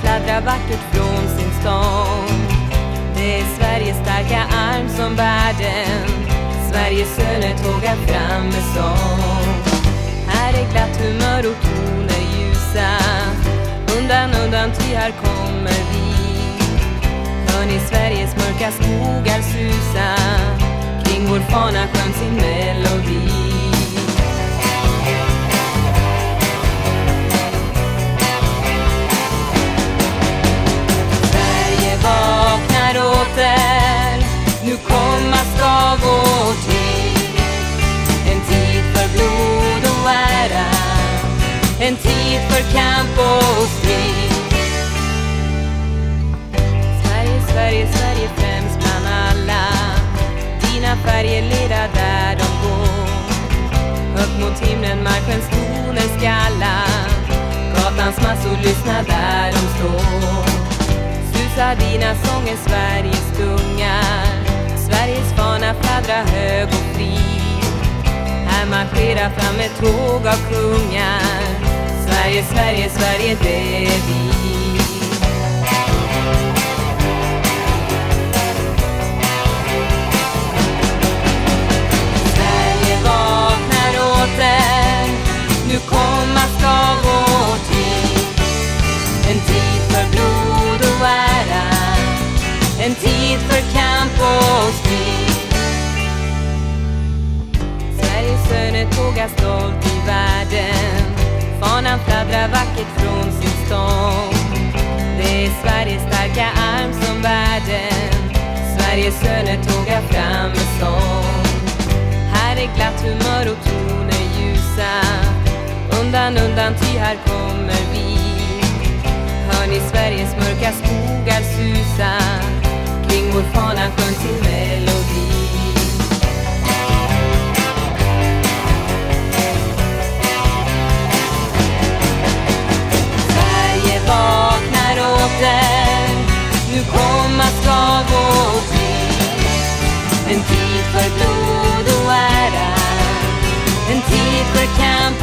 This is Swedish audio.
fladdrar vackert från sin stång. Det är Sveriges starka arm som bär den. Sveriges söner tågar fram med sång. Här är glatt humör och toner ljusa. Undan, undan, ty här kommer vi. Hör ni Sveriges mörka skogar susa? Kring vår fana skön sin melodi. En tid för kamp och strid. Sverige, Sverige, Sverige främst bland alla. Dina färger leda där de går. Upp mot himlen marschens toner skalla. Gatans massor lyssna där de står. Susar dina sånger Sveriges gungar. Sveriges fana fladdra hög och fri. Här marscherar fram ett tåg av kungar. Sverige, Sverige, Sverige, det är vi. Sverige vaknar åter, nu komma ska vår tid. En tid för blod och ära, en tid för kamp och strid. Sveriges söner tågar stolt fanan fladdrar vackert från sin stång. Det är Sveriges starka arm som bär den, Sveriges söner tågar fram med sång. Här är glatt humör och toner ljusa Undan, undan, ty här kommer vi Hör ni Sveriges mörka skogar susa Kring vår fana sjön sin melodi And blod och ära. En tid för kamp.